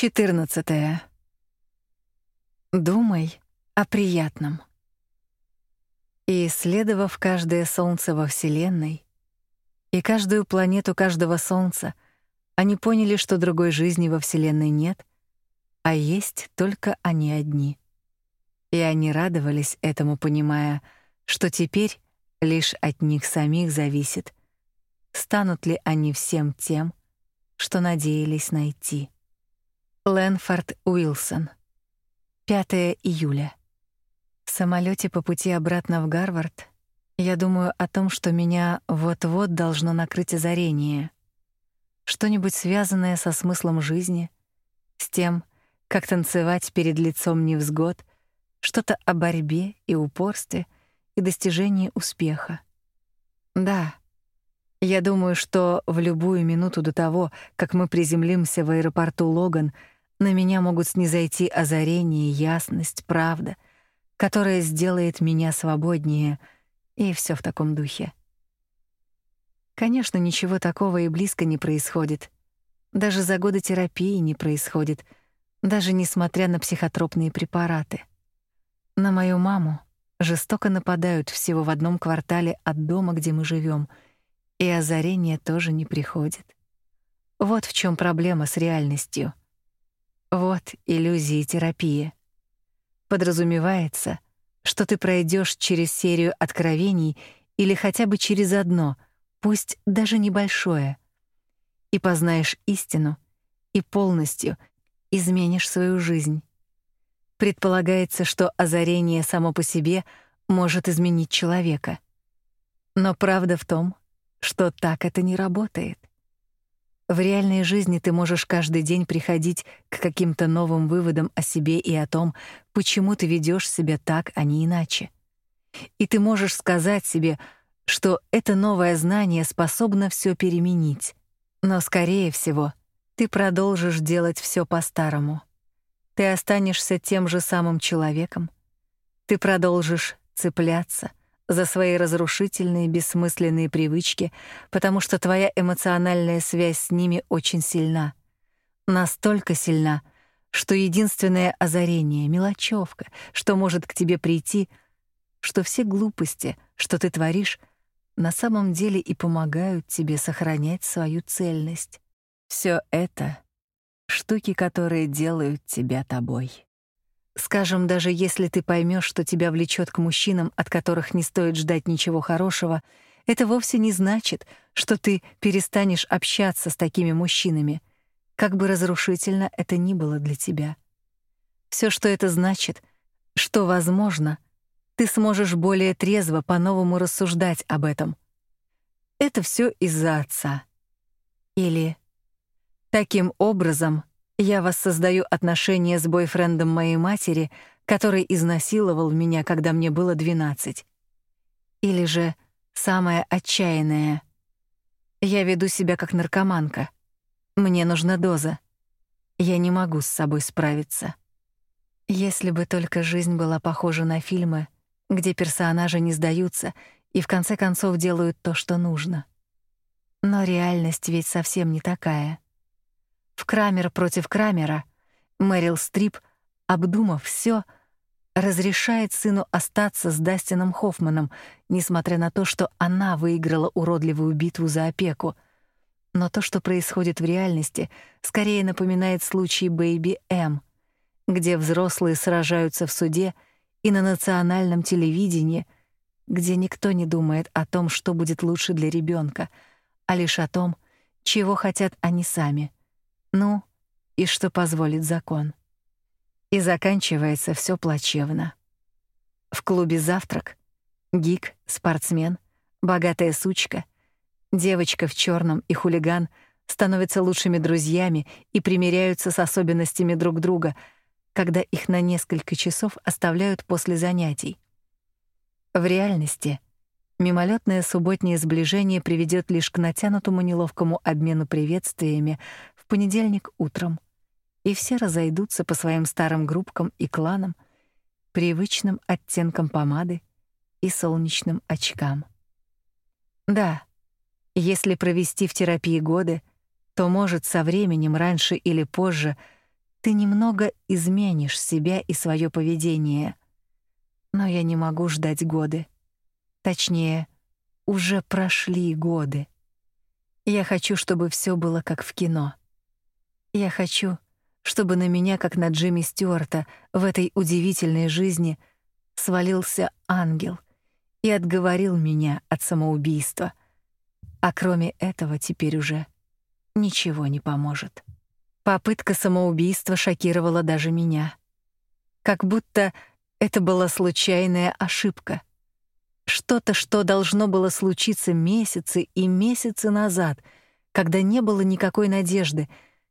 14. Думай о приятном. И исследовав каждое солнце во Вселенной и каждую планету каждого солнца, они поняли, что другой жизни во Вселенной нет, а есть только они одни. И они радовались этому, понимая, что теперь лишь от них самих зависит, станут ли они всем тем, что надеялись найти. Лэнфорд Уилсон. 5 июля. В самолете по пути обратно в Гарвард я думаю о том, что меня вот-вот должно накрыть озарение. Что-нибудь связанное со смыслом жизни, с тем, как танцевать перед лицом невзгод, что-то о борьбе и упорстве и достижении успеха. Да. Я думаю, что в любую минуту до того, как мы приземлимся в аэропорту Логан, на меня могут снизойти озарение, ясность, правда, которая сделает меня свободнее, и все в таком духе. Конечно, ничего такого и близко не происходит. Даже за годы терапии не происходит, даже несмотря на психотропные препараты. На мою маму жестоко нападают всего в одном квартале от дома, где мы живем, и озарение тоже не приходит. Вот в чем проблема с реальностью. Вот иллюзии терапии. Подразумевается, что ты пройдешь через серию откровений или хотя бы через одно, пусть даже небольшое, и познаешь истину и полностью изменишь свою жизнь. Предполагается, что озарение само по себе может изменить человека. Но правда в том, что так это не работает. В реальной жизни ты можешь каждый день приходить к каким-то новым выводам о себе и о том, почему ты ведёшь себя так, а не иначе. И ты можешь сказать себе, что это новое знание способно всё переменить. Но скорее всего, ты продолжишь делать всё по-старому. Ты останешься тем же самым человеком. Ты продолжишь цепляться, за свои разрушительные бессмысленные привычки, потому что твоя эмоциональная связь с ними очень сильна. Настолько сильна, что единственное озарение, мелочевка, что может к тебе прийти, что все глупости, что ты творишь, на самом деле и помогают тебе сохранять свою цельность. Все это штуки, которые делают тебя тобой. Скажем, даже если ты поймешь, что тебя влечет к мужчинам, от которых не стоит ждать ничего хорошего, это вовсе не значит, что ты перестанешь общаться с такими мужчинами, как бы разрушительно это ни было для тебя. Все, что это значит, что, возможно, ты сможешь более трезво по-новому рассуждать об этом. Это все из-за отца. Или таким образом я воссоздаю отношения с бойфрендом моей матери, который изнасиловал меня, когда мне было 12. Или же самое отчаянное. Я веду себя как наркоманка. Мне нужна доза. Я не могу с собой справиться. Если бы только жизнь была похожа на фильмы, где персонажи не сдаются и в конце концов делают то, что нужно. Но реальность ведь совсем не такая. В Крамер против Крамера Мэрил Стрип, обдумав все, разрешает сыну остаться с Дастином Хоффманом, несмотря на то, что она выиграла уродливую битву за опеку. Но то, что происходит в реальности, скорее напоминает случай Бэйби М, где взрослые сражаются в суде и на национальном телевидении, где никто не думает о том, что будет лучше для ребенка, а лишь о том, чего хотят они сами — ну, и что позволит закон. И заканчивается все плачевно. В клубе завтрак гик, спортсмен, богатая сучка, девочка в черном и хулиган становятся лучшими друзьями и примиряются с особенностями друг друга, когда их на несколько часов оставляют после занятий. В реальности мимолетное субботнее сближение приведет лишь к натянутому неловкому обмену приветствиями понедельник утром, и все разойдутся по своим старым группкам и кланам, привычным оттенкам помады и солнечным очкам. Да, если провести в терапии годы, то, может, со временем, раньше или позже, ты немного изменишь себя и свое поведение. Но я не могу ждать годы. Точнее, уже прошли годы. Я хочу, чтобы все было как в кино. Я хочу, чтобы на меня, как на Джимми Стюарта, в этой удивительной жизни свалился ангел и отговорил меня от самоубийства. А кроме этого теперь уже ничего не поможет. Попытка самоубийства шокировала даже меня. Как будто это была случайная ошибка. Что-то, что должно было случиться месяцы и месяцы назад, когда не было никакой надежды,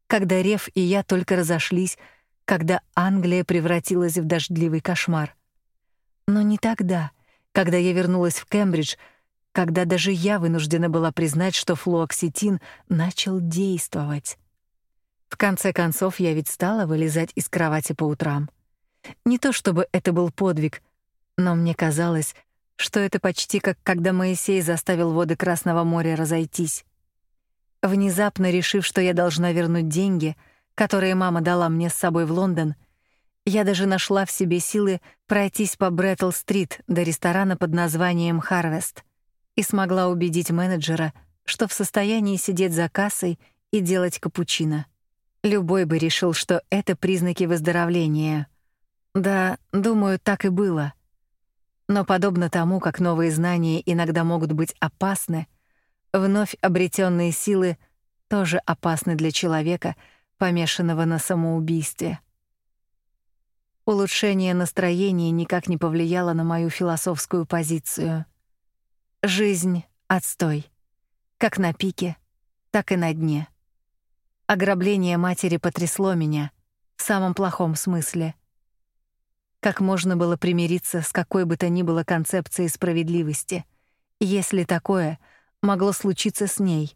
когда Рев и я только разошлись, когда Англия превратилась в дождливый кошмар. Но не тогда, когда я вернулась в Кембридж, когда даже я вынуждена была признать, что флуоксетин начал действовать. В конце концов, я ведь стала вылезать из кровати по утрам. Не то чтобы это был подвиг, но мне казалось, что это почти как когда Моисей заставил воды Красного моря разойтись. Внезапно решив, что я должна вернуть деньги, которые мама дала мне с собой в Лондон, я даже нашла в себе силы пройтись по Бреттл-стрит до ресторана под названием Harvest и смогла убедить менеджера, что в состоянии сидеть за кассой и делать капучино. Любой бы решил, что это признаки выздоровления. Да, думаю, так и было. Но подобно тому, как новые знания иногда могут быть опасны, вновь обретенные силы тоже опасны для человека, помешанного на самоубийстве. Улучшение настроения никак не повлияло на мою философскую позицию. Жизнь отстой, как на пике, так и на дне. Ограбление матери потрясло меня в самом плохом смысле. Как можно было примириться с какой бы то ни было концепцией справедливости, если такое могло случиться с ней,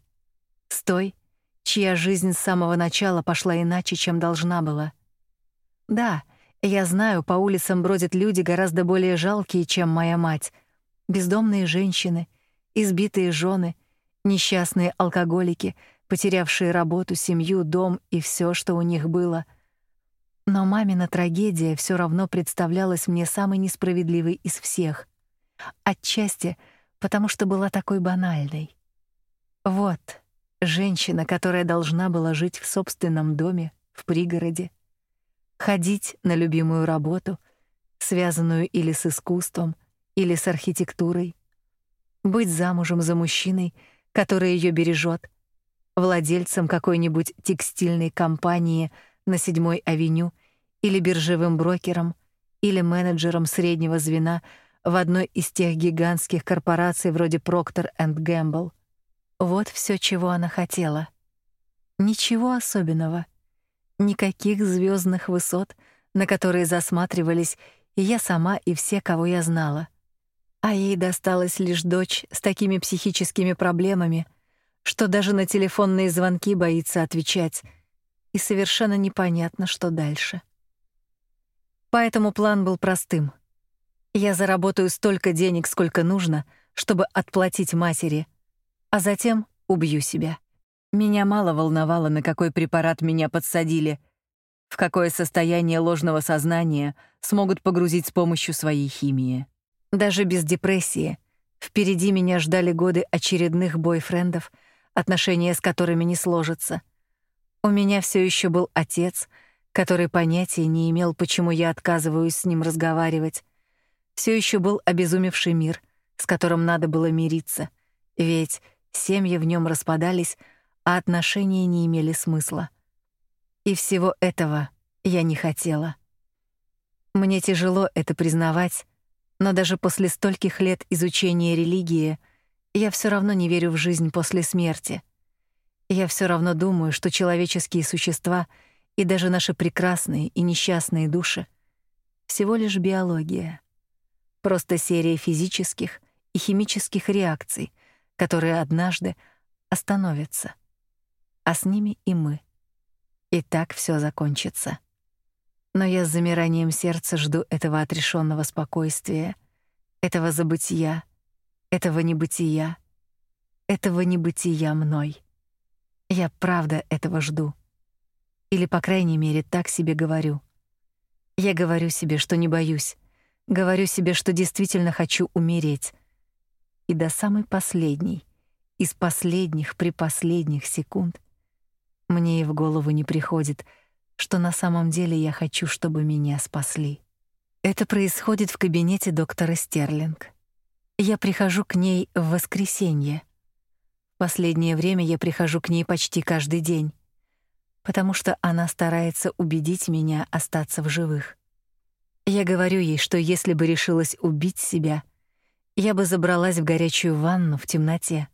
с той, чья жизнь с самого начала пошла иначе, чем должна была? Да, я знаю, по улицам бродят люди гораздо более жалкие, чем моя мать. Бездомные женщины, избитые жены, несчастные алкоголики — потерявшие работу, семью, дом и все, что у них было. Но мамина трагедия все равно представлялась мне самой несправедливой из всех. Отчасти потому, что была такой банальной. Вот женщина, которая должна была жить в собственном доме в пригороде, ходить на любимую работу, связанную или с искусством, или с архитектурой, быть замужем за мужчиной, который ее бережет, владельцем какой-нибудь текстильной компании на седьмой авеню или биржевым брокером или менеджером среднего звена в одной из тех гигантских корпораций вроде Procter Gamble. Вот все, чего она хотела. Ничего особенного. Никаких звездных высот, на которые засматривались и я сама, и все, кого я знала. А ей досталась лишь дочь с такими психическими проблемами — что даже на телефонные звонки боится отвечать, и совершенно непонятно, что дальше. Поэтому план был простым. Я заработаю столько денег, сколько нужно, чтобы отплатить матери, а затем убью себя. Меня мало волновало, на какой препарат меня подсадили, в какое состояние ложного сознания смогут погрузить с помощью своей химии. Даже без депрессии впереди меня ждали годы очередных бойфрендов — отношения с которыми не сложатся. У меня все еще был отец, который понятия не имел, почему я отказываюсь с ним разговаривать. Все еще был обезумевший мир, с которым надо было мириться, ведь семьи в нем распадались, а отношения не имели смысла. И всего этого я не хотела. Мне тяжело это признавать, но даже после стольких лет изучения религии — я все равно не верю в жизнь после смерти. Я все равно думаю, что человеческие существа и даже наши прекрасные и несчастные души всего лишь биология. Просто серия физических и химических реакций, которые однажды остановятся. А с ними и мы. И так все закончится. Но я с замиранием сердца жду этого отрешенного спокойствия, этого забытия, этого небытия, этого небытия мной. Я правда этого жду. Или, по крайней мере, так себе говорю. Я говорю себе, что не боюсь. Говорю себе, что действительно хочу умереть. И до самой последней, из последних при последних секунд мне и в голову не приходит, что на самом деле я хочу, чтобы меня спасли. Это происходит в кабинете доктора Стерлинг. Я прихожу к ней в воскресенье. Последнее время я прихожу к ней почти каждый день, потому что она старается убедить меня остаться в живых. Я говорю ей, что если бы решилась убить себя, я бы забралась в горячую ванну в темноте,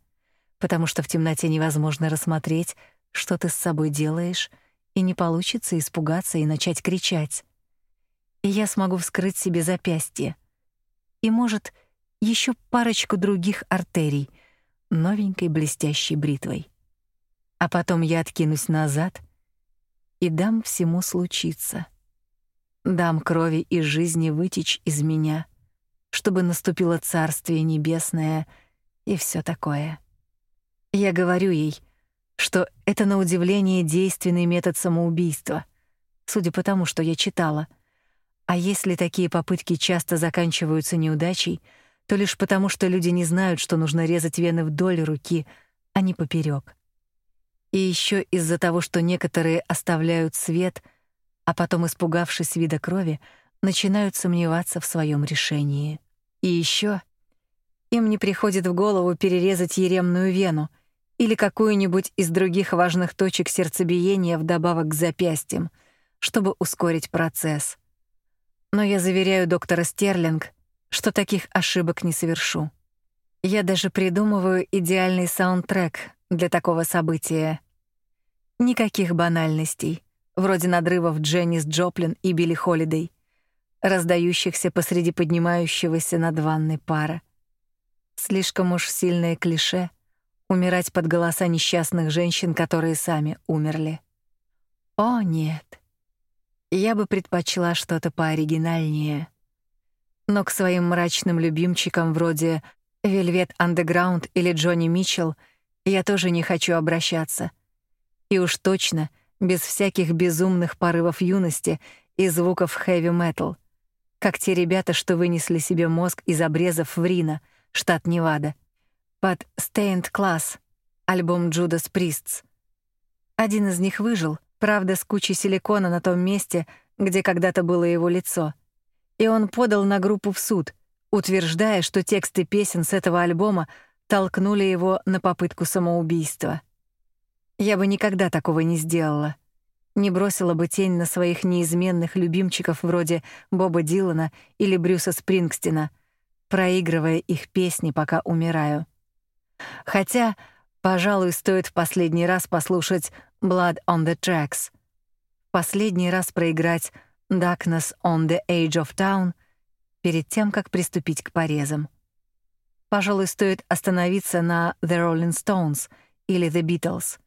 потому что в темноте невозможно рассмотреть, что ты с собой делаешь, и не получится испугаться и начать кричать и я смогу вскрыть себе запястье. И, может, еще парочку других артерий новенькой блестящей бритвой. А потом я откинусь назад и дам всему случиться. Дам крови и жизни вытечь из меня, чтобы наступило Царствие Небесное и все такое. Я говорю ей, что это на удивление действенный метод самоубийства, судя по тому, что я читала — а если такие попытки часто заканчиваются неудачей, то лишь потому, что люди не знают, что нужно резать вены вдоль руки, а не поперек. И еще из-за того, что некоторые оставляют свет, а потом, испугавшись вида крови, начинают сомневаться в своем решении. И еще им не приходит в голову перерезать еремную вену или какую-нибудь из других важных точек сердцебиения вдобавок к запястьям, чтобы ускорить процесс — но я заверяю доктора Стерлинг, что таких ошибок не совершу. Я даже придумываю идеальный саундтрек для такого события. Никаких банальностей, вроде надрывов Дженнис Джоплин и Билли Холидей, раздающихся посреди поднимающегося над ванной пара. Слишком уж сильное клише умирать под голоса несчастных женщин, которые сами умерли. О, нет. Я бы предпочла что-то пооригинальнее. Но к своим мрачным любимчикам вроде Velvet Underground или Джонни Митчелл я тоже не хочу обращаться. И уж точно без всяких безумных порывов юности и звуков хэви-метал, как те ребята, что вынесли себе мозг из обрезов в Рино, штат Невада, под Stained Class, альбом Judas Priests. Один из них выжил — правда, с кучей силикона на том месте, где когда-то было его лицо. И он подал на группу в суд, утверждая, что тексты песен с этого альбома толкнули его на попытку самоубийства. Я бы никогда такого не сделала. Не бросила бы тень на своих неизменных любимчиков вроде Боба Дилана или Брюса Спрингстина, проигрывая их песни, пока умираю. Хотя, пожалуй, стоит в последний раз послушать Blood on the Tracks. Последний раз проиграть Darkness on the Edge of Town перед тем, как приступить к порезам. Пожалуй, стоит остановиться на The Rolling Stones или The Beatles,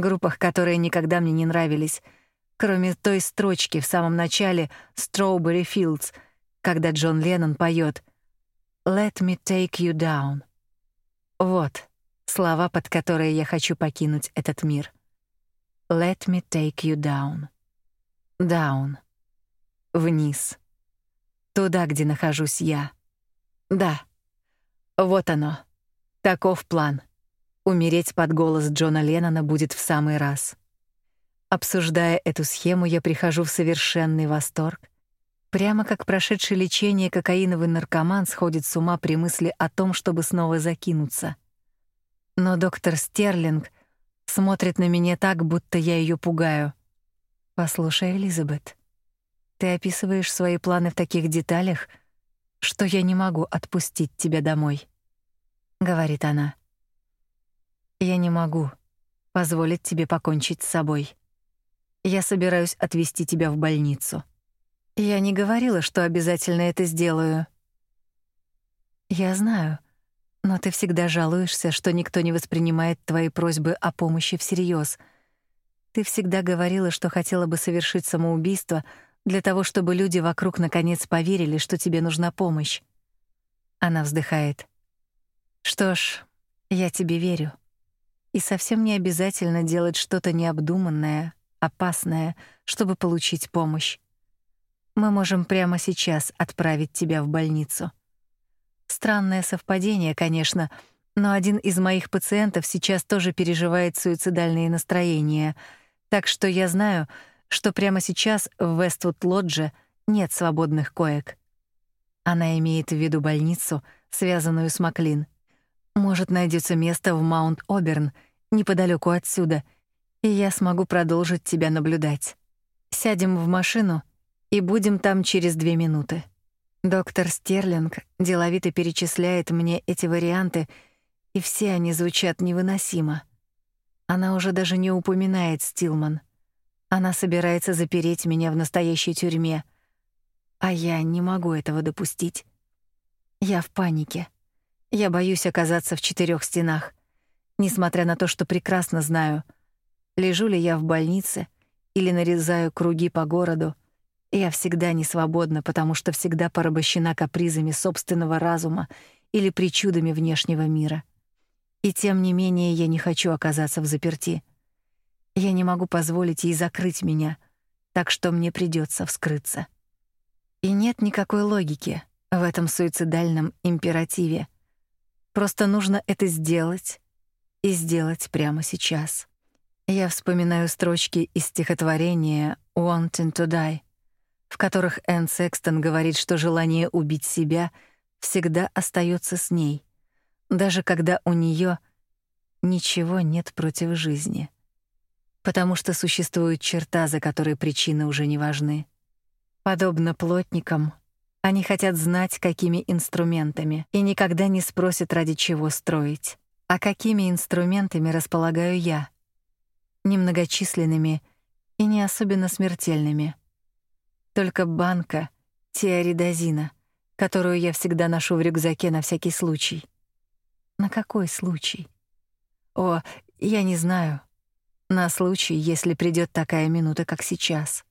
группах, которые никогда мне не нравились, кроме той строчки в самом начале Strawberry Fields, когда Джон Леннон поет «Let me take you down». Вот слова, под которые я хочу покинуть этот мир. Let me take you down. Down. Вниз. Туда, где нахожусь я. Да. Вот оно. Таков план. Умереть под голос Джона Леннона будет в самый раз. Обсуждая эту схему, я прихожу в совершенный восторг, прямо как прошедший лечение кокаиновый наркоман сходит с ума при мысли о том, чтобы снова закинуться. Но доктор Стерлинг Смотрит на меня так, будто я ее пугаю. Послушай, Элизабет, ты описываешь свои планы в таких деталях, что я не могу отпустить тебя домой, говорит она. Я не могу позволить тебе покончить с собой. Я собираюсь отвезти тебя в больницу. Я не говорила, что обязательно это сделаю. Я знаю. Но ты всегда жалуешься, что никто не воспринимает твои просьбы о помощи всерьез. Ты всегда говорила, что хотела бы совершить самоубийство для того, чтобы люди вокруг наконец поверили, что тебе нужна помощь. Она вздыхает. Что ж, я тебе верю. И совсем не обязательно делать что-то необдуманное, опасное, чтобы получить помощь. Мы можем прямо сейчас отправить тебя в больницу. Странное совпадение, конечно, но один из моих пациентов сейчас тоже переживает суицидальные настроения, так что я знаю, что прямо сейчас в Вествуд-лодже нет свободных коек. Она имеет в виду больницу, связанную с Маклин. Может, найдется место в Маунт-Оберн, неподалеку отсюда, и я смогу продолжить тебя наблюдать. Сядем в машину и будем там через две минуты. Доктор Стерлинг деловито перечисляет мне эти варианты, и все они звучат невыносимо. Она уже даже не упоминает Стилман. Она собирается запереть меня в настоящей тюрьме, а я не могу этого допустить. Я в панике. Я боюсь оказаться в четырех стенах, несмотря на то, что прекрасно знаю, лежу ли я в больнице или нарезаю круги по городу. Я всегда не свободна, потому что всегда порабощена капризами собственного разума или причудами внешнего мира. И тем не менее я не хочу оказаться в заперти. Я не могу позволить ей закрыть меня, так что мне придется вскрыться. И нет никакой логики в этом суицидальном императиве. Просто нужно это сделать и сделать прямо сейчас. Я вспоминаю строчки из стихотворения Wanting to Die, в которых Энн Секстон говорит, что желание убить себя всегда остается с ней, даже когда у нее ничего нет против жизни. Потому что существует черта, за которой причины уже не важны. Подобно плотникам, они хотят знать, какими инструментами, и никогда не спросят, ради чего строить. А какими инструментами располагаю я? Немногочисленными и не особенно смертельными. Только банка тиаридозина, которую я всегда ношу в рюкзаке на всякий случай. На какой случай? О, я не знаю. На случай, если придёт такая минута, как сейчас.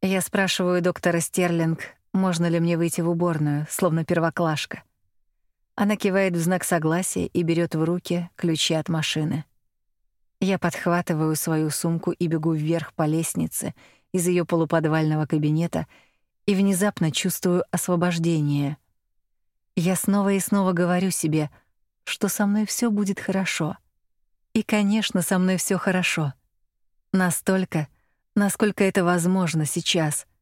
Я спрашиваю доктора Стерлинг, можно ли мне выйти в уборную, словно первоклашка. Она кивает в знак согласия и берет в руки ключи от машины. Я подхватываю свою сумку и бегу вверх по лестнице из ее полуподвального кабинета и внезапно чувствую освобождение. Я снова и снова говорю себе, что со мной все будет хорошо. И, конечно, со мной все хорошо. Настолько, насколько это возможно сейчас —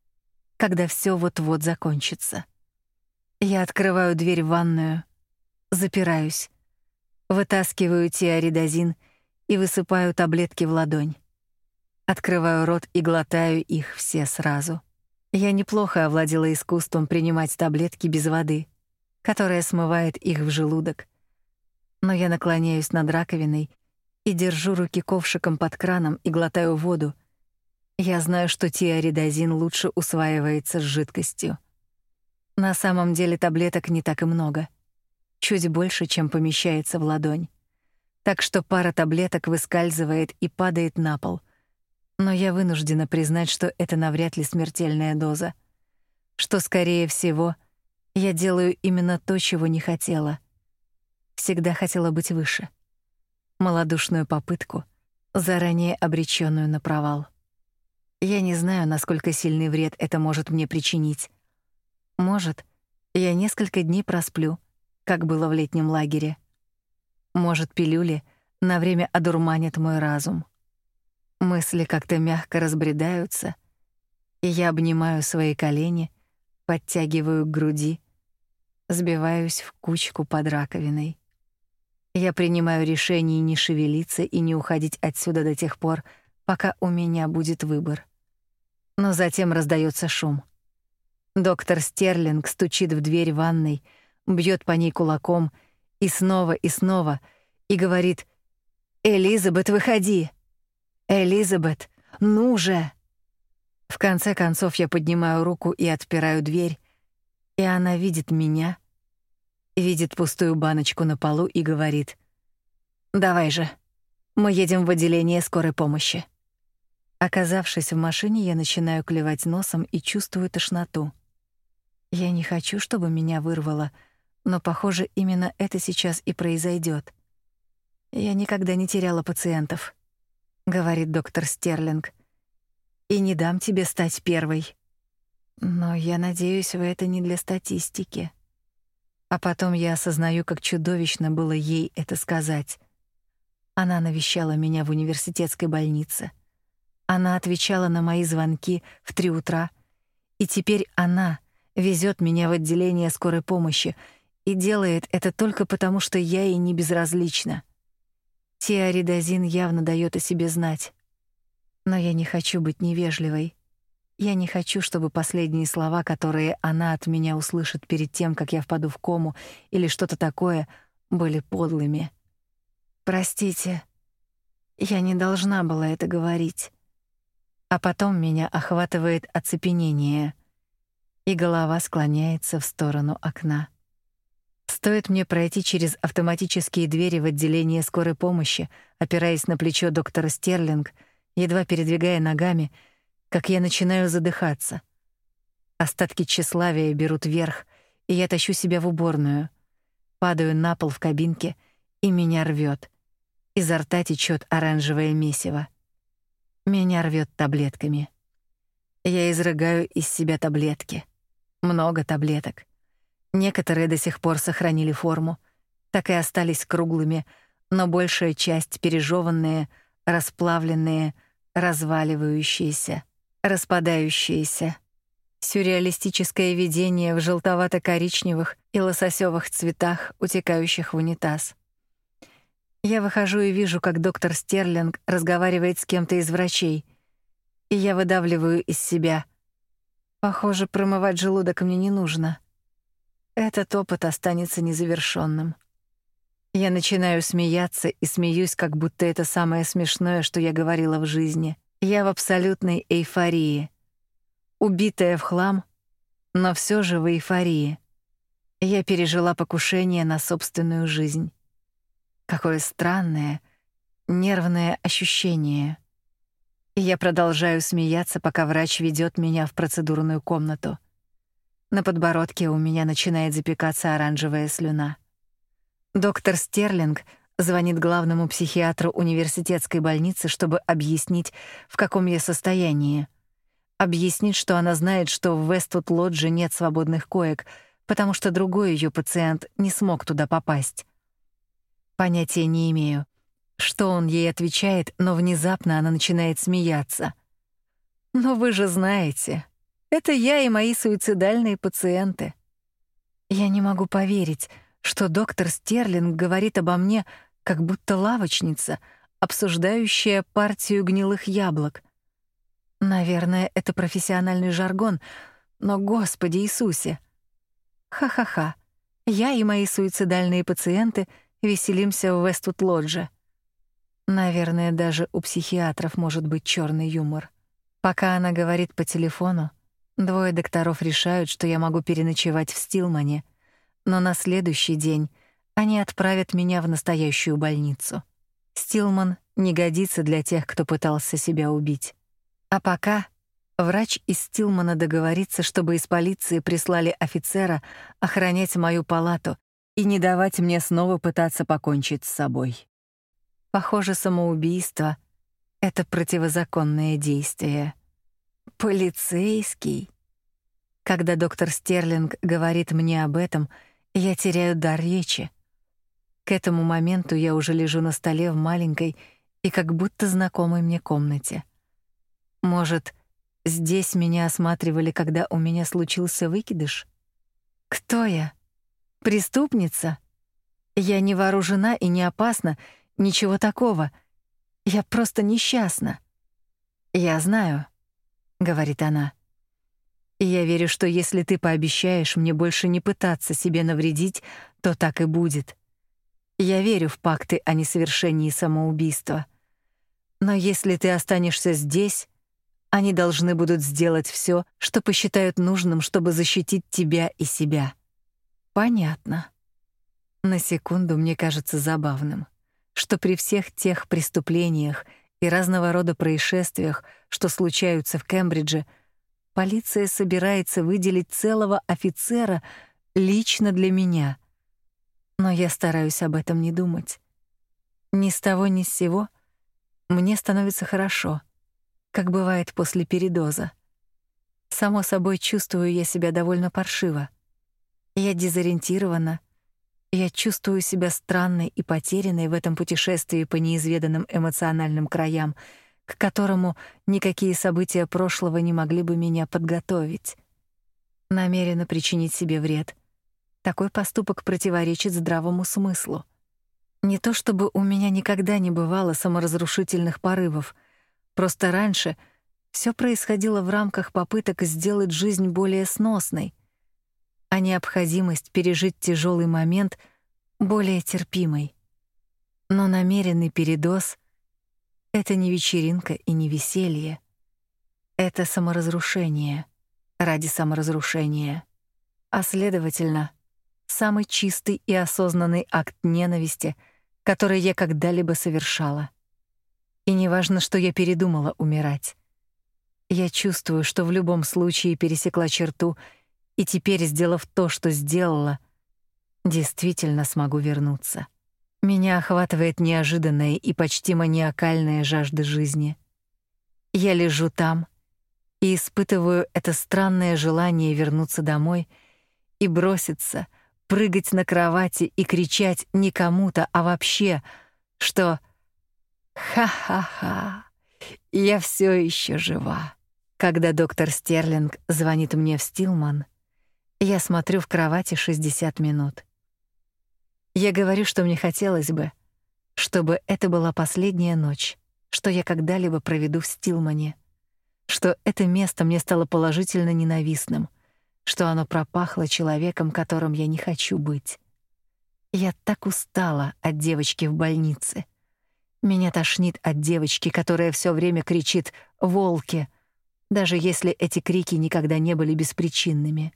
когда все вот-вот закончится. Я открываю дверь в ванную, запираюсь, вытаскиваю тиаридозин и высыпаю таблетки в ладонь. Открываю рот и глотаю их все сразу. Я неплохо овладела искусством принимать таблетки без воды, которая смывает их в желудок. Но я наклоняюсь над раковиной и держу руки ковшиком под краном и глотаю воду, я знаю, что тиаридозин лучше усваивается с жидкостью. На самом деле таблеток не так и много. Чуть больше, чем помещается в ладонь. Так что пара таблеток выскальзывает и падает на пол. Но я вынуждена признать, что это навряд ли смертельная доза. Что скорее всего, я делаю именно то, чего не хотела. Всегда хотела быть выше. Молодушную попытку, заранее обречённую на провал. Я не знаю, насколько сильный вред это может мне причинить. Может, я несколько дней просплю, как было в летнем лагере. Может, пилюли на время одурманят мой разум. Мысли как-то мягко разбредаются, и я обнимаю свои колени, подтягиваю к груди, сбиваюсь в кучку под раковиной. Я принимаю решение не шевелиться и не уходить отсюда до тех пор, пока у меня будет выбор. Но затем раздается шум. Доктор Стерлинг стучит в дверь ванной, бьет по ней кулаком и снова и снова и говорит: "Элизабет, выходи. Элизабет, ну же!" В конце концов я поднимаю руку и отпираю дверь, и она видит меня, видит пустую баночку на полу и говорит: "Давай же. Мы едем в отделение скорой помощи". Оказавшись в машине, я начинаю клевать носом и чувствую тошноту. Я не хочу, чтобы меня вырвало, но, похоже, именно это сейчас и произойдет. Я никогда не теряла пациентов. говорит доктор Стерлинг. И не дам тебе стать первой. Но я надеюсь, вы это не для статистики. А потом я осознаю, как чудовищно было ей это сказать. Она навещала меня в университетской больнице. Она отвечала на мои звонки в три утра, и теперь она везет меня в отделение скорой помощи и делает это только потому, что я ей не безразлична. Тиаридозин явно дает о себе знать. Но я не хочу быть невежливой. Я не хочу, чтобы последние слова, которые она от меня услышит перед тем, как я впаду в кому или что-то такое, были подлыми. Простите. Я не должна была это говорить. А потом меня охватывает оцепенение, и голова склоняется в сторону окна. Стоит мне пройти через автоматические двери в отделение скорой помощи, опираясь на плечо доктора Стерлинг, едва передвигая ногами, как я начинаю задыхаться. Остатки тщеславия берут верх, и я тащу себя в уборную. Падаю на пол в кабинке, и меня рвет. Изо рта течет оранжевое месиво. Меня рвет таблетками. Я изрыгаю из себя таблетки. Много таблеток. Некоторые до сих пор сохранили форму, так и остались круглыми, но большая часть пережеванные, расплавленные, разваливающиеся, распадающиеся. Сюрреалистическое видение в желтовато-коричневых и лососевых цветах, утекающих в унитаз. Я выхожу и вижу, как доктор Стерлинг разговаривает с кем-то из врачей. И я выдавливаю из себя: "Похоже, промывать желудок мне не нужно". Этот опыт останется незавершенным. Я начинаю смеяться и смеюсь, как будто это самое смешное, что я говорила в жизни. Я в абсолютной эйфории. Убитая в хлам, но все же в эйфории. Я пережила покушение на собственную жизнь. Какое странное, нервное ощущение. И я продолжаю смеяться, пока врач ведет меня в процедурную комнату. На подбородке у меня начинает запекаться оранжевая слюна. Доктор Стерлинг звонит главному психиатру университетской больницы, чтобы объяснить, в каком я состоянии. Объяснить, что она знает, что в Вествуд-лодже нет свободных коек, потому что другой ее пациент не смог туда попасть. Понятия не имею, что он ей отвечает, но внезапно она начинает смеяться. «Но вы же знаете, это я и мои суицидальные пациенты. Я не могу поверить, что доктор Стерлинг говорит обо мне, как будто лавочница, обсуждающая партию гнилых яблок. Наверное, это профессиональный жаргон, но, Господи Иисусе! Ха-ха-ха. Я и мои суицидальные пациенты веселимся в Вествуд-лодже. Наверное, даже у психиатров может быть черный юмор. Пока она говорит по телефону, Двое докторов решают, что я могу переночевать в Стилмане, но на следующий день они отправят меня в настоящую больницу. Стилман не годится для тех, кто пытался себя убить. А пока врач из Стилмана договорится, чтобы из полиции прислали офицера охранять мою палату и не давать мне снова пытаться покончить с собой. Похоже, самоубийство — это противозаконное действие. Полицейский. Когда доктор Стерлинг говорит мне об этом, я теряю дар речи. К этому моменту я уже лежу на столе в маленькой и как будто знакомой мне комнате. Может, здесь меня осматривали, когда у меня случился выкидыш? Кто я? Преступница? Я не вооружена и не опасна, ничего такого. Я просто несчастна. Я знаю говорит она. И я верю, что если ты пообещаешь мне больше не пытаться себе навредить, то так и будет. Я верю в пакты о несовершении самоубийства. Но если ты останешься здесь, они должны будут сделать все, что посчитают нужным, чтобы защитить тебя и себя. Понятно. На секунду мне кажется забавным, что при всех тех преступлениях и разного рода происшествиях, что случаются в Кембридже, полиция собирается выделить целого офицера лично для меня. Но я стараюсь об этом не думать. Ни с того ни с сего мне становится хорошо, как бывает после передоза. Само собой, чувствую я себя довольно паршиво. Я дезориентирована. Я чувствую себя странной и потерянной в этом путешествии по неизведанным эмоциональным краям, к которому никакие события прошлого не могли бы меня подготовить. Намеренно причинить себе вред. Такой поступок противоречит здравому смыслу. Не то чтобы у меня никогда не бывало саморазрушительных порывов, просто раньше все происходило в рамках попыток сделать жизнь более сносной, а необходимость пережить тяжелый момент более терпимой. Но намеренный передоз это не вечеринка и не веселье. Это саморазрушение ради саморазрушения. А следовательно, самый чистый и осознанный акт ненависти — которые я когда-либо совершала. И неважно, что я передумала умирать. Я чувствую, что в любом случае пересекла черту, и теперь, сделав то, что сделала, действительно смогу вернуться. Меня охватывает неожиданная и почти маниакальная жажда жизни. Я лежу там и испытываю это странное желание вернуться домой и броситься — прыгать на кровати и кричать не кому-то, а вообще, что «Ха-ха-ха, я все еще жива». Когда доктор Стерлинг звонит мне в Стилман, я смотрю в кровати 60 минут. Я говорю, что мне хотелось бы, чтобы это была последняя ночь, что я когда-либо проведу в Стилмане, что это место мне стало положительно ненавистным, что оно пропахло человеком, которым я не хочу быть. Я так устала от девочки в больнице. Меня тошнит от девочки, которая все время кричит «волки», даже если эти крики никогда не были беспричинными.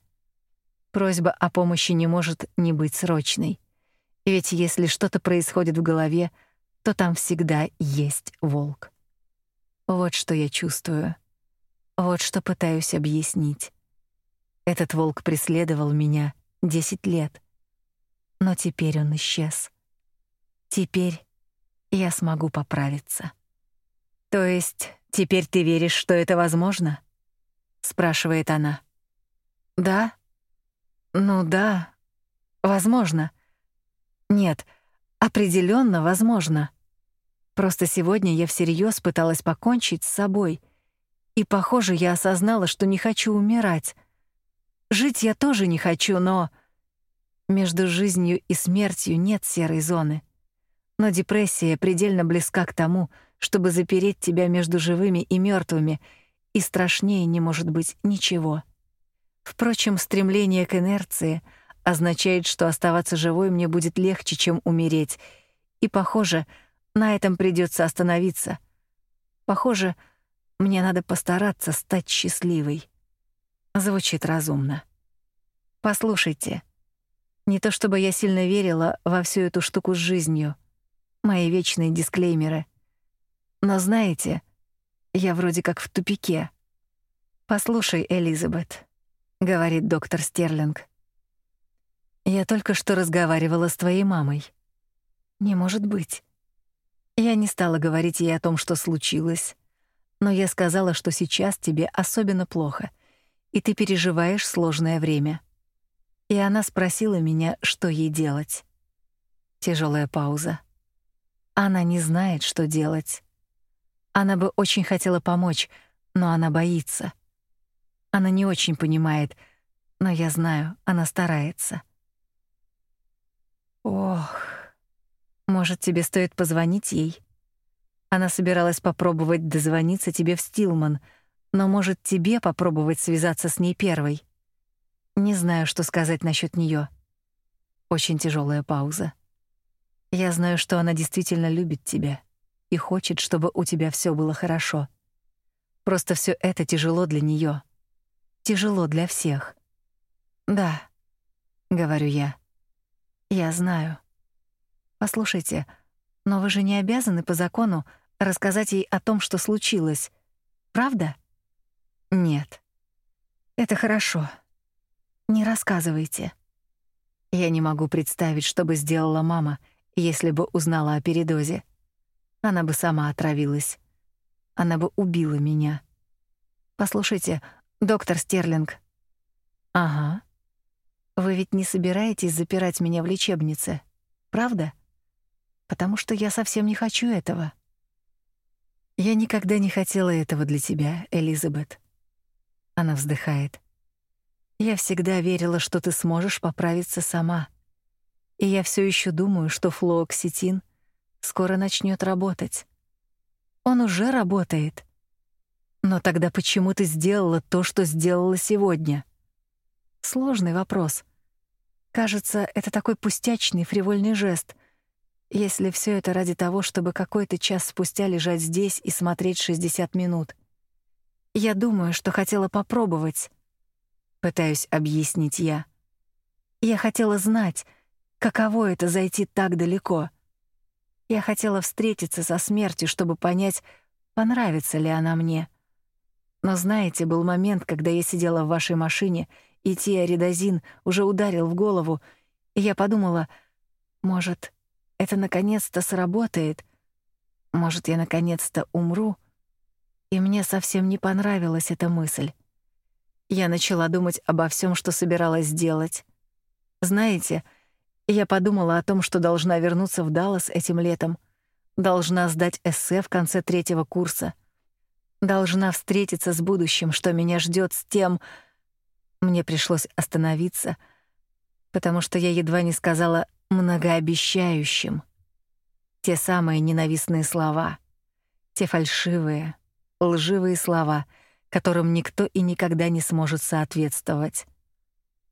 Просьба о помощи не может не быть срочной. Ведь если что-то происходит в голове, то там всегда есть волк. Вот что я чувствую. Вот что пытаюсь объяснить. Этот волк преследовал меня десять лет. Но теперь он исчез. Теперь я смогу поправиться. То есть теперь ты веришь, что это возможно? спрашивает она. Да? Ну да. Возможно. Нет, определенно возможно. Просто сегодня я всерьез пыталась покончить с собой, и, похоже, я осознала, что не хочу умирать. Жить я тоже не хочу, но между жизнью и смертью нет серой зоны. Но депрессия предельно близка к тому, чтобы запереть тебя между живыми и мертвыми, и страшнее не может быть ничего. Впрочем, стремление к инерции означает, что оставаться живой мне будет легче, чем умереть. И, похоже, на этом придется остановиться. Похоже, мне надо постараться стать счастливой. Звучит разумно. Послушайте, не то чтобы я сильно верила во всю эту штуку с жизнью, мои вечные дисклеймеры. Но знаете, я вроде как в тупике. Послушай, Элизабет, говорит доктор Стерлинг. Я только что разговаривала с твоей мамой. Не может быть. Я не стала говорить ей о том, что случилось, но я сказала, что сейчас тебе особенно плохо и ты переживаешь сложное время. И она спросила меня, что ей делать. Тяжелая пауза. Она не знает, что делать. Она бы очень хотела помочь, но она боится. Она не очень понимает, но я знаю, она старается. Ох. Может, тебе стоит позвонить ей? Она собиралась попробовать дозвониться тебе в Стилман — но, может, тебе попробовать связаться с ней первой? Не знаю, что сказать насчет нее. Очень тяжелая пауза. Я знаю, что она действительно любит тебя и хочет, чтобы у тебя все было хорошо. Просто все это тяжело для нее, Тяжело для всех. Да, говорю я. Я знаю. Послушайте, но вы же не обязаны по закону рассказать ей о том, что случилось. Правда? Нет. Это хорошо. Не рассказывайте. Я не могу представить, что бы сделала мама, если бы узнала о передозе. Она бы сама отравилась. Она бы убила меня. Послушайте, доктор Стерлинг. Ага. Вы ведь не собираетесь запирать меня в лечебнице, правда? Потому что я совсем не хочу этого. Я никогда не хотела этого для тебя, Элизабет. Она вздыхает. Я всегда верила, что ты сможешь поправиться сама. И я все еще думаю, что флуоксетин скоро начнет работать. Он уже работает. Но тогда почему ты сделала то, что сделала сегодня? Сложный вопрос. Кажется, это такой пустячный, фривольный жест. Если все это ради того, чтобы какой-то час спустя лежать здесь и смотреть 60 минут. Я думаю, что хотела попробовать. Пытаюсь объяснить я. Я хотела знать, каково это зайти так далеко. Я хотела встретиться со смертью, чтобы понять, понравится ли она мне. Но знаете, был момент, когда я сидела в вашей машине, и тиаридозин уже ударил в голову, и я подумала, может, это наконец-то сработает, может, я наконец-то умру. И мне совсем не понравилась эта мысль. Я начала думать обо всем, что собиралась сделать. Знаете, я подумала о том, что должна вернуться в Даллас этим летом, должна сдать эссе в конце третьего курса — Должна встретиться с будущим, что меня ждет с тем... Мне пришлось остановиться, потому что я едва не сказала многообещающим. Те самые ненавистные слова, те фальшивые, лживые слова, которым никто и никогда не сможет соответствовать.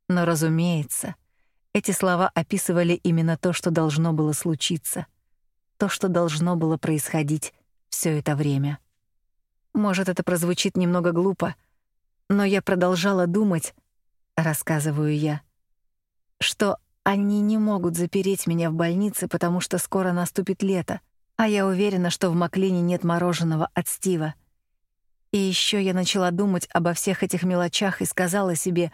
Но, разумеется, эти слова описывали именно то, что должно было случиться, то, что должно было происходить все это время. Может, это прозвучит немного глупо, но я продолжала думать, рассказываю я, что они не могут запереть меня в больнице, потому что скоро наступит лето, а я уверена, что в Маклине нет мороженого от Стива. И еще я начала думать обо всех этих мелочах и сказала себе: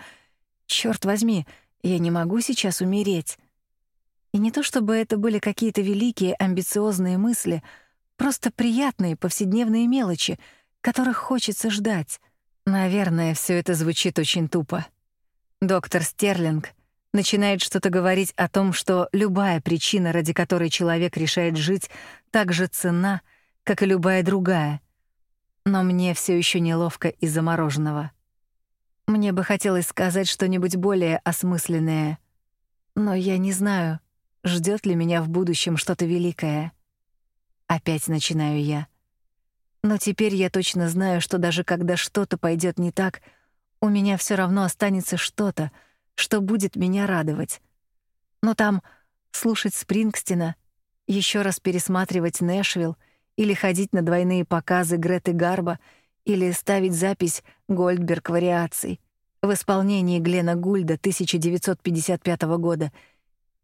"Чёрт возьми, я не могу сейчас умереть". И не то чтобы это были какие-то великие амбициозные мысли, просто приятные повседневные мелочи, которых хочется ждать. Наверное, все это звучит очень тупо. Доктор Стерлинг начинает что-то говорить о том, что любая причина, ради которой человек решает жить, так же ценна, как и любая другая. Но мне все еще неловко из-за мороженого. Мне бы хотелось сказать что-нибудь более осмысленное, но я не знаю, ждет ли меня в будущем что-то великое. Опять начинаю я. Но теперь я точно знаю, что даже когда что-то пойдет не так, у меня все равно останется что-то, что будет меня радовать. Но там слушать Спрингстина, еще раз пересматривать Нэшвилл или ходить на двойные показы Греты Гарба или ставить запись Гольдберг вариаций в исполнении Глена Гульда 1955 года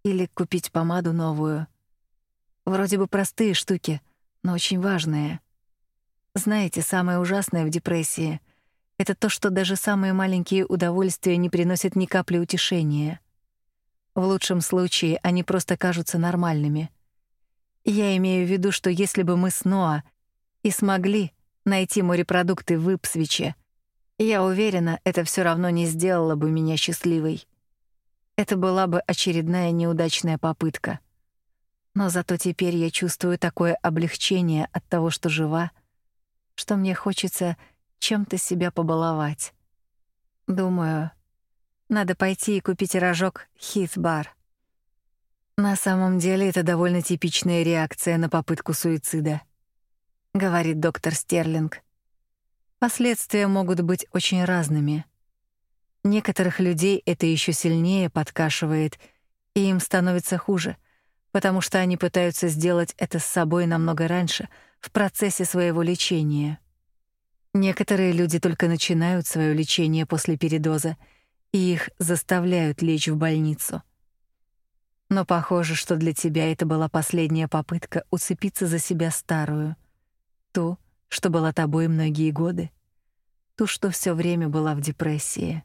или купить помаду новую. Вроде бы простые штуки, но очень важные. Знаете, самое ужасное в депрессии — это то, что даже самые маленькие удовольствия не приносят ни капли утешения. В лучшем случае они просто кажутся нормальными. Я имею в виду, что если бы мы с Ноа и смогли найти морепродукты в Ипсвиче, я уверена, это все равно не сделало бы меня счастливой. Это была бы очередная неудачная попытка. Но зато теперь я чувствую такое облегчение от того, что жива — что мне хочется чем-то себя побаловать. Думаю, надо пойти и купить рожок Хит-бар. На самом деле это довольно типичная реакция на попытку суицида, говорит доктор Стерлинг. Последствия могут быть очень разными. Некоторых людей это еще сильнее подкашивает, и им становится хуже, потому что они пытаются сделать это с собой намного раньше — в процессе своего лечения. Некоторые люди только начинают свое лечение после передоза, и их заставляют лечь в больницу. Но похоже, что для тебя это была последняя попытка уцепиться за себя старую, ту, что была тобой многие годы, ту, что все время была в депрессии.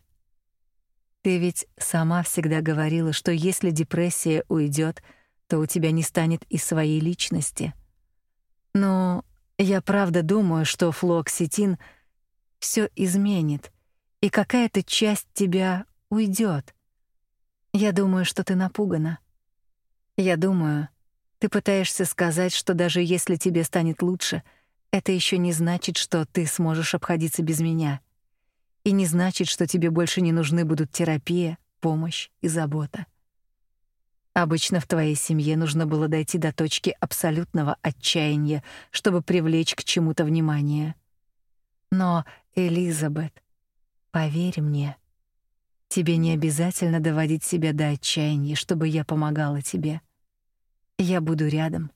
Ты ведь сама всегда говорила, что если депрессия уйдет, то у тебя не станет и своей личности — Но я правда думаю, что флуоксетин все изменит, и какая-то часть тебя уйдет. Я думаю, что ты напугана. Я думаю, ты пытаешься сказать, что даже если тебе станет лучше, это еще не значит, что ты сможешь обходиться без меня. И не значит, что тебе больше не нужны будут терапия, помощь и забота. Обычно в твоей семье нужно было дойти до точки абсолютного отчаяния, чтобы привлечь к чему-то внимание. Но, Элизабет, поверь мне, тебе не обязательно доводить себя до отчаяния, чтобы я помогала тебе. Я буду рядом,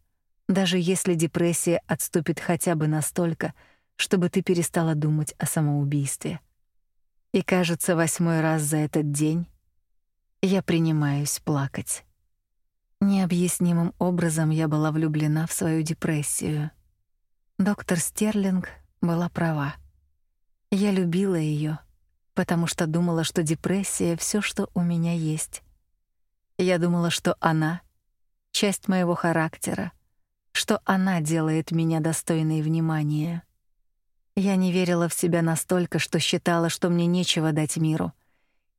даже если депрессия отступит хотя бы настолько, чтобы ты перестала думать о самоубийстве. И, кажется, восьмой раз за этот день я принимаюсь плакать. Необъяснимым образом я была влюблена в свою депрессию. Доктор Стерлинг была права. Я любила ее, потому что думала, что депрессия все, что у меня есть. Я думала, что она часть моего характера, что она делает меня достойной внимания. Я не верила в себя настолько, что считала, что мне нечего дать миру.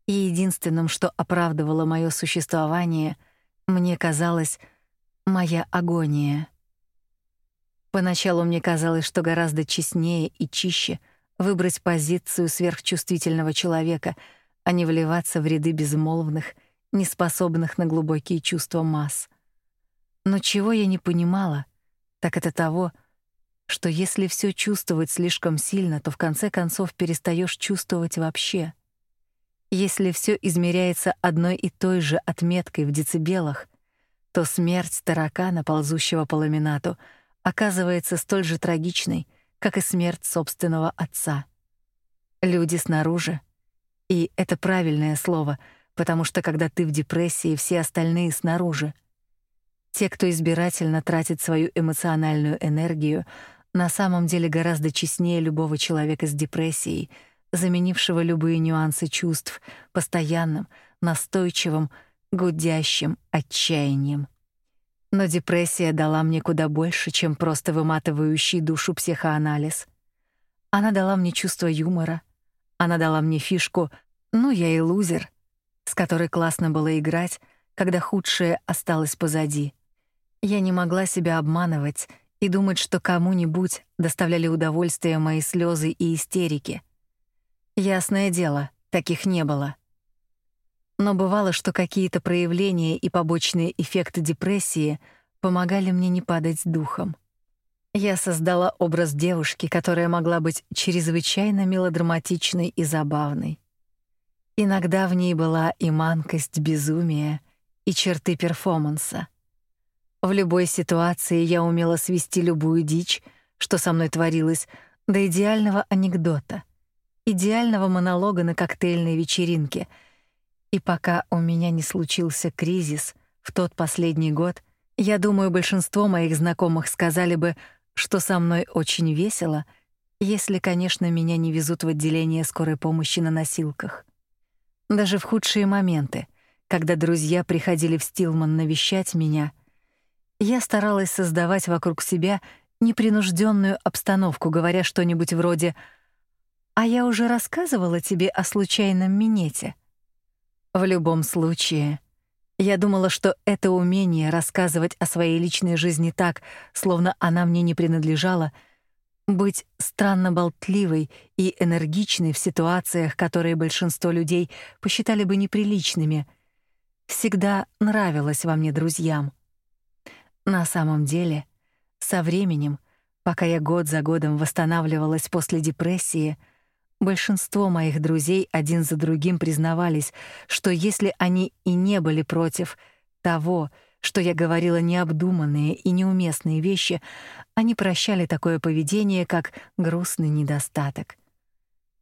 И единственным, что оправдывало моё существование — мне казалось, моя агония. Поначалу мне казалось, что гораздо честнее и чище выбрать позицию сверхчувствительного человека, а не вливаться в ряды безмолвных, неспособных на глубокие чувства масс. Но чего я не понимала, так это того, что если все чувствовать слишком сильно, то в конце концов перестаешь чувствовать вообще. Если все измеряется одной и той же отметкой в децибелах, то смерть таракана, ползущего по ламинату, оказывается столь же трагичной, как и смерть собственного отца. Люди снаружи, и это правильное слово, потому что когда ты в депрессии, все остальные снаружи. Те, кто избирательно тратит свою эмоциональную энергию, на самом деле гораздо честнее любого человека с депрессией — заменившего любые нюансы чувств постоянным, настойчивым, гудящим отчаянием. Но депрессия дала мне куда больше, чем просто выматывающий душу психоанализ. Она дала мне чувство юмора, она дала мне фишку «ну я и лузер», с которой классно было играть, когда худшее осталось позади. Я не могла себя обманывать и думать, что кому-нибудь доставляли удовольствие мои слезы и истерики. Ясное дело, таких не было. Но бывало, что какие-то проявления и побочные эффекты депрессии помогали мне не падать духом. Я создала образ девушки, которая могла быть чрезвычайно мелодраматичной и забавной. Иногда в ней была и манкость безумия, и черты перформанса. В любой ситуации я умела свести любую дичь, что со мной творилось, до идеального анекдота идеального монолога на коктейльной вечеринке. И пока у меня не случился кризис в тот последний год, я думаю, большинство моих знакомых сказали бы, что со мной очень весело, если, конечно, меня не везут в отделение скорой помощи на носилках. Даже в худшие моменты, когда друзья приходили в Стилман навещать меня, я старалась создавать вокруг себя непринужденную обстановку, говоря что-нибудь вроде а я уже рассказывала тебе о случайном минете. В любом случае, я думала, что это умение рассказывать о своей личной жизни так, словно она мне не принадлежала, быть странно болтливой и энергичной в ситуациях, которые большинство людей посчитали бы неприличными, всегда нравилось во мне друзьям. На самом деле, со временем, пока я год за годом восстанавливалась после депрессии, Большинство моих друзей один за другим признавались, что если они и не были против того, что я говорила необдуманные и неуместные вещи, они прощали такое поведение как грустный недостаток.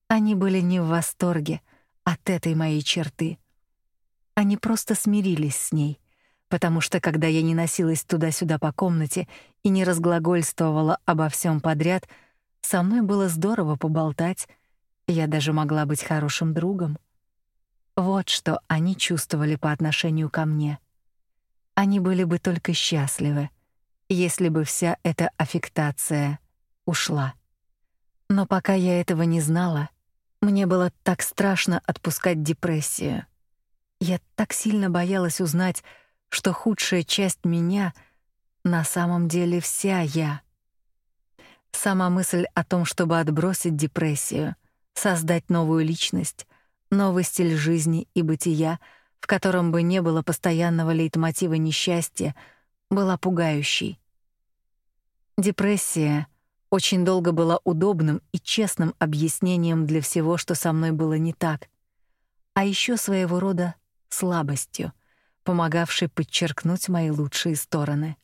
Они были не в восторге от этой моей черты. Они просто смирились с ней, потому что когда я не носилась туда-сюда по комнате и не разглагольствовала обо всем подряд, со мной было здорово поболтать я даже могла быть хорошим другом. Вот что они чувствовали по отношению ко мне. Они были бы только счастливы, если бы вся эта аффектация ушла. Но пока я этого не знала, мне было так страшно отпускать депрессию. Я так сильно боялась узнать, что худшая часть меня на самом деле вся я. Сама мысль о том, чтобы отбросить депрессию, создать новую личность, новый стиль жизни и бытия, в котором бы не было постоянного лейтмотива несчастья, была пугающей. Депрессия очень долго была удобным и честным объяснением для всего, что со мной было не так, а еще своего рода слабостью, помогавшей подчеркнуть мои лучшие стороны.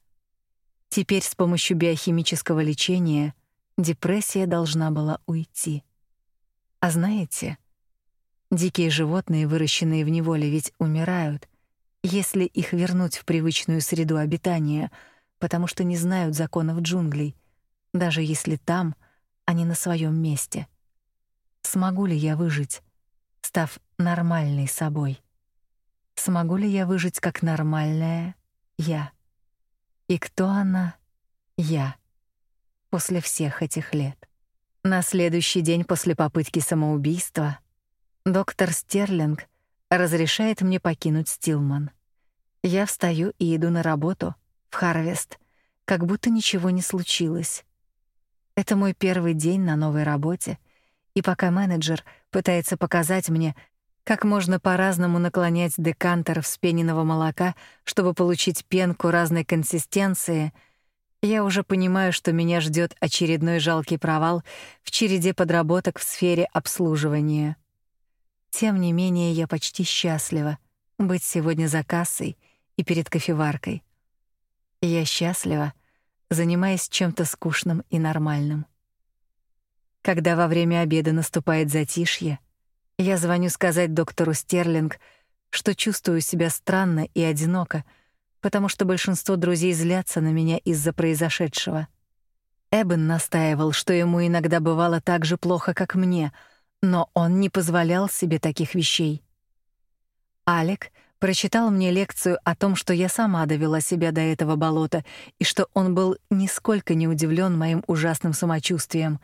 Теперь с помощью биохимического лечения депрессия должна была уйти. А знаете, дикие животные, выращенные в неволе, ведь умирают, если их вернуть в привычную среду обитания, потому что не знают законов джунглей, даже если там они на своем месте. Смогу ли я выжить, став нормальной собой? Смогу ли я выжить как нормальная я? И кто она? Я. После всех этих лет. На следующий день после попытки самоубийства доктор Стерлинг разрешает мне покинуть Стилман. Я встаю и иду на работу в Харвест, как будто ничего не случилось. Это мой первый день на новой работе, и пока менеджер пытается показать мне, как можно по-разному наклонять декантер вспененного молока, чтобы получить пенку разной консистенции, я уже понимаю, что меня ждет очередной жалкий провал в череде подработок в сфере обслуживания. Тем не менее, я почти счастлива быть сегодня за кассой и перед кофеваркой. Я счастлива, занимаясь чем-то скучным и нормальным. Когда во время обеда наступает затишье, я звоню сказать доктору Стерлинг, что чувствую себя странно и одиноко, потому что большинство друзей злятся на меня из-за произошедшего. Эбен настаивал, что ему иногда бывало так же плохо, как мне, но он не позволял себе таких вещей. Алек прочитал мне лекцию о том, что я сама довела себя до этого болота, и что он был нисколько не удивлен моим ужасным самочувствием,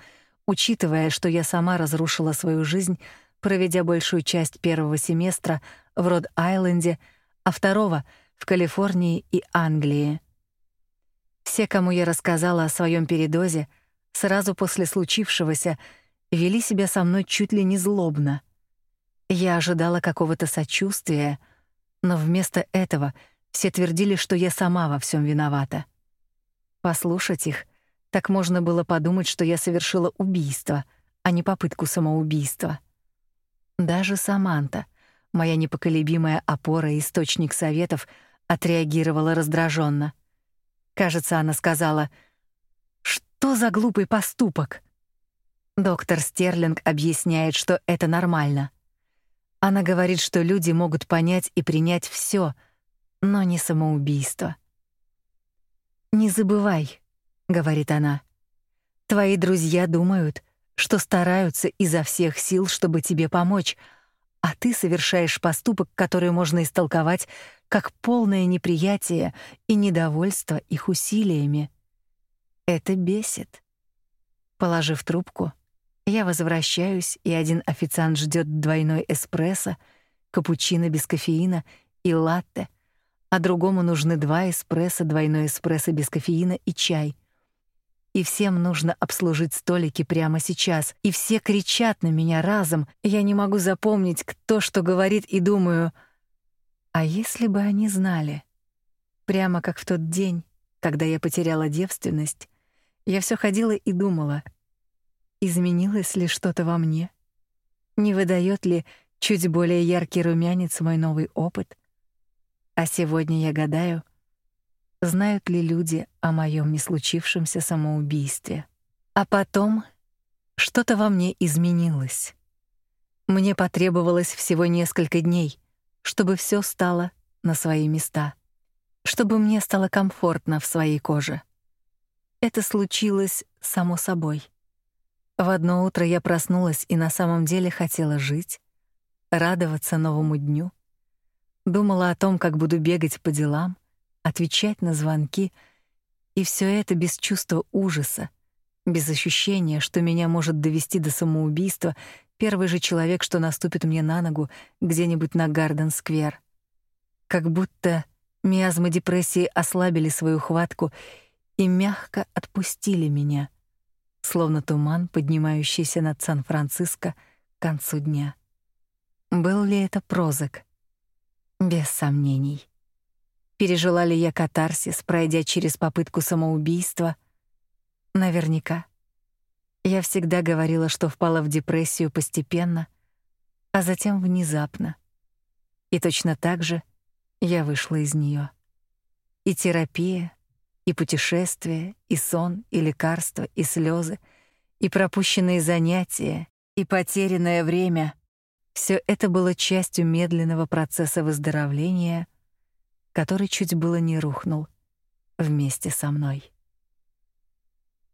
учитывая, что я сама разрушила свою жизнь, проведя большую часть первого семестра в Род-Айленде, а второго в Калифорнии и Англии. Все, кому я рассказала о своем передозе, сразу после случившегося вели себя со мной чуть ли не злобно. Я ожидала какого-то сочувствия, но вместо этого все твердили, что я сама во всем виновата. Послушать их, так можно было подумать, что я совершила убийство, а не попытку самоубийства. Даже Саманта, моя непоколебимая опора и источник советов, отреагировала раздраженно. Кажется, она сказала: "Что за глупый поступок?" Доктор Стерлинг объясняет, что это нормально. Она говорит, что люди могут понять и принять все, но не самоубийство. Не забывай, говорит она. Твои друзья думают, что стараются изо всех сил, чтобы тебе помочь, а ты совершаешь поступок, который можно истолковать как полное неприятие и недовольство их усилиями. Это бесит. Положив трубку, я возвращаюсь, и один официант ждет двойной эспрессо, капучино без кофеина и латте, а другому нужны два эспрессо, двойной эспрессо без кофеина и чай. И всем нужно обслужить столики прямо сейчас, и все кричат на меня разом. Я не могу запомнить, кто что говорит, и думаю: а если бы они знали? Прямо как в тот день, когда я потеряла девственность, я все ходила и думала: Изменилось ли что-то во мне? Не выдает ли чуть более яркий румянец мой новый опыт? А сегодня я гадаю, знают ли люди о моем не случившемся самоубийстве. А потом что-то во мне изменилось. Мне потребовалось всего несколько дней, чтобы все стало на свои места, чтобы мне стало комфортно в своей коже. Это случилось само собой. В одно утро я проснулась и на самом деле хотела жить, радоваться новому дню. Думала о том, как буду бегать по делам, отвечать на звонки И все это без чувства ужаса, без ощущения, что меня может довести до самоубийства первый же человек, что наступит мне на ногу где-нибудь на Гарден-сквер. Как будто миазмы депрессии ослабили свою хватку и мягко отпустили меня, словно туман, поднимающийся над Сан-Франциско к концу дня. Был ли это прозак? Без сомнений. Пережила ли я катарсис, пройдя через попытку самоубийства? Наверняка. Я всегда говорила, что впала в депрессию постепенно, а затем внезапно. И точно так же я вышла из нее. И терапия, и путешествия, и сон, и лекарства, и слезы, и пропущенные занятия, и потерянное время — все это было частью медленного процесса выздоровления, который чуть было не рухнул вместе со мной.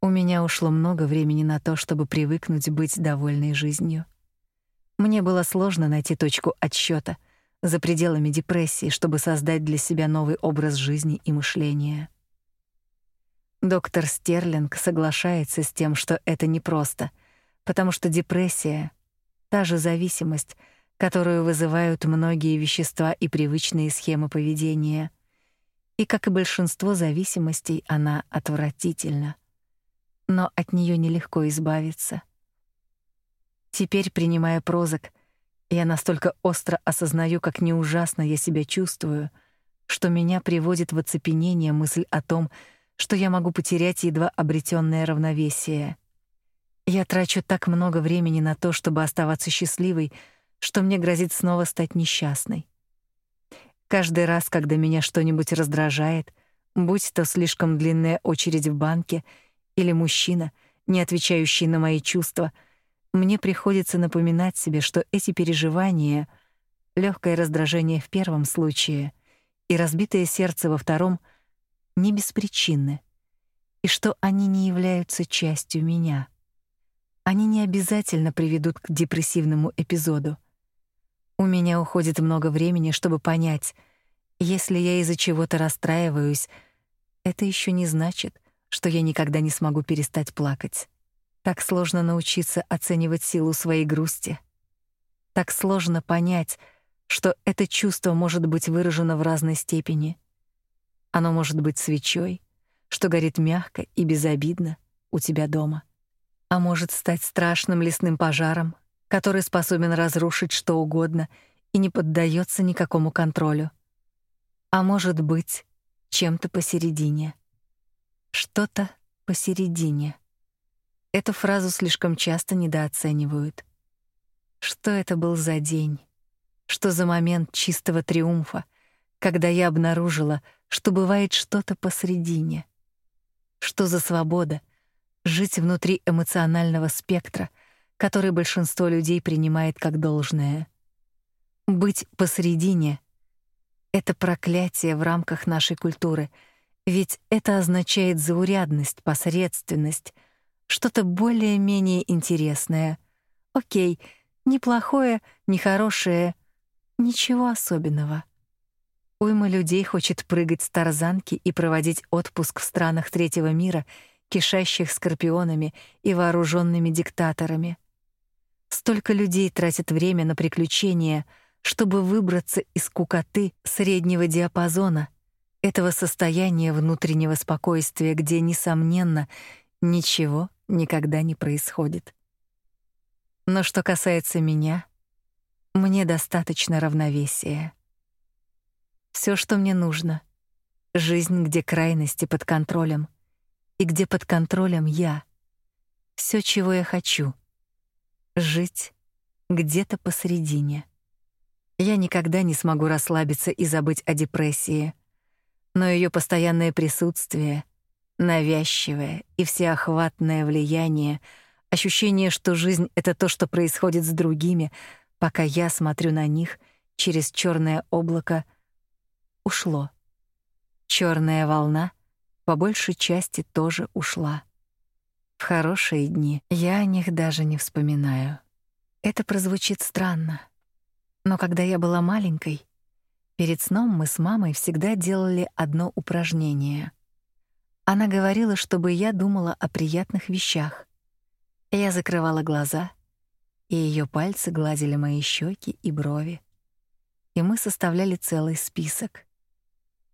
У меня ушло много времени на то, чтобы привыкнуть быть довольной жизнью. Мне было сложно найти точку отсчета за пределами депрессии, чтобы создать для себя новый образ жизни и мышления. Доктор Стерлинг соглашается с тем, что это непросто, потому что депрессия та же зависимость, которую вызывают многие вещества и привычные схемы поведения. И как и большинство зависимостей, она отвратительна. Но от нее нелегко избавиться. Теперь, принимая прозак, я настолько остро осознаю, как неужасно я себя чувствую, что меня приводит в оцепенение мысль о том, что я могу потерять едва обретенное равновесие. Я трачу так много времени на то, чтобы оставаться счастливой, что мне грозит снова стать несчастной. Каждый раз, когда меня что-нибудь раздражает, будь то слишком длинная очередь в банке или мужчина, не отвечающий на мои чувства, мне приходится напоминать себе, что эти переживания, легкое раздражение в первом случае и разбитое сердце во втором — не беспричинны, и что они не являются частью меня. Они не обязательно приведут к депрессивному эпизоду. У меня уходит много времени, чтобы понять, если я из-за чего-то расстраиваюсь, это еще не значит, что я никогда не смогу перестать плакать. Так сложно научиться оценивать силу своей грусти. Так сложно понять, что это чувство может быть выражено в разной степени. Оно может быть свечой, что горит мягко и безобидно у тебя дома, а может стать страшным лесным пожаром, который способен разрушить что угодно и не поддается никакому контролю. А может быть чем-то посередине. Что-то посередине. Эту фразу слишком часто недооценивают. Что это был за день? Что за момент чистого триумфа, когда я обнаружила, что бывает что-то посредине. Что за свобода жить внутри эмоционального спектра, который большинство людей принимает как должное. Быть посредине это проклятие в рамках нашей культуры, ведь это означает заурядность, посредственность, что-то более-менее интересное. О'кей, неплохое, нехорошее, ничего особенного. Уйма людей хочет прыгать с тарзанки и проводить отпуск в странах третьего мира, кишащих скорпионами и вооруженными диктаторами. Столько людей тратят время на приключения, чтобы выбраться из кукоты среднего диапазона, этого состояния внутреннего спокойствия, где несомненно ничего никогда не происходит. Но что касается меня, мне достаточно равновесия. Все, что мне нужно. Жизнь, где крайности под контролем, и где под контролем я. Все, чего я хочу. Жить где-то посередине. Я никогда не смогу расслабиться и забыть о депрессии, но ее постоянное присутствие, навязчивое и всеохватное влияние, ощущение, что жизнь это то, что происходит с другими, пока я смотрю на них через черное облако ушло. Черная волна по большей части тоже ушла. Хорошие дни я о них даже не вспоминаю. Это прозвучит странно, но когда я была маленькой, перед сном мы с мамой всегда делали одно упражнение. Она говорила, чтобы я думала о приятных вещах. Я закрывала глаза, и ее пальцы гладили мои щеки и брови. И мы составляли целый список.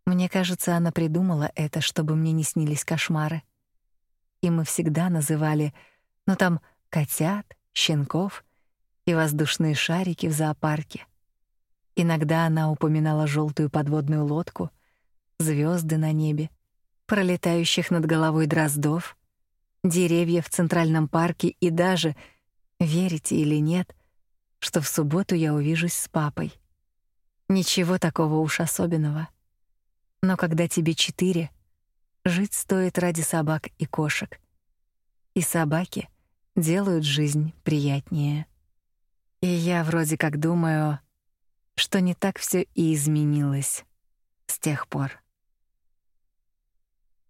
Мне кажется, она придумала это, чтобы мне не снились кошмары. И мы всегда называли, ну там, котят, щенков и воздушные шарики в зоопарке. Иногда она упоминала желтую подводную лодку, звезды на небе, пролетающих над головой дроздов, деревья в центральном парке и даже, верите или нет, что в субботу я увижусь с папой. Ничего такого уж особенного. Но когда тебе четыре, жить стоит ради собак и кошек. И собаки делают жизнь приятнее. И я вроде как думаю, что не так все и изменилось с тех пор.